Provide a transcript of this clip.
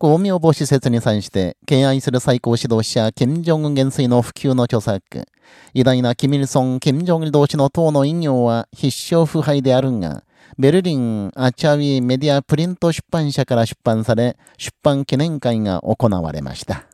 公明母施説に際して、敬愛する最高指導者、金正恩元帥の普及の著作、偉大なキミルソン、金正恩同士の党の引用は必勝腐敗であるが、ベルリン、アチャウィメディアプリント出版社から出版され、出版記念会が行われました。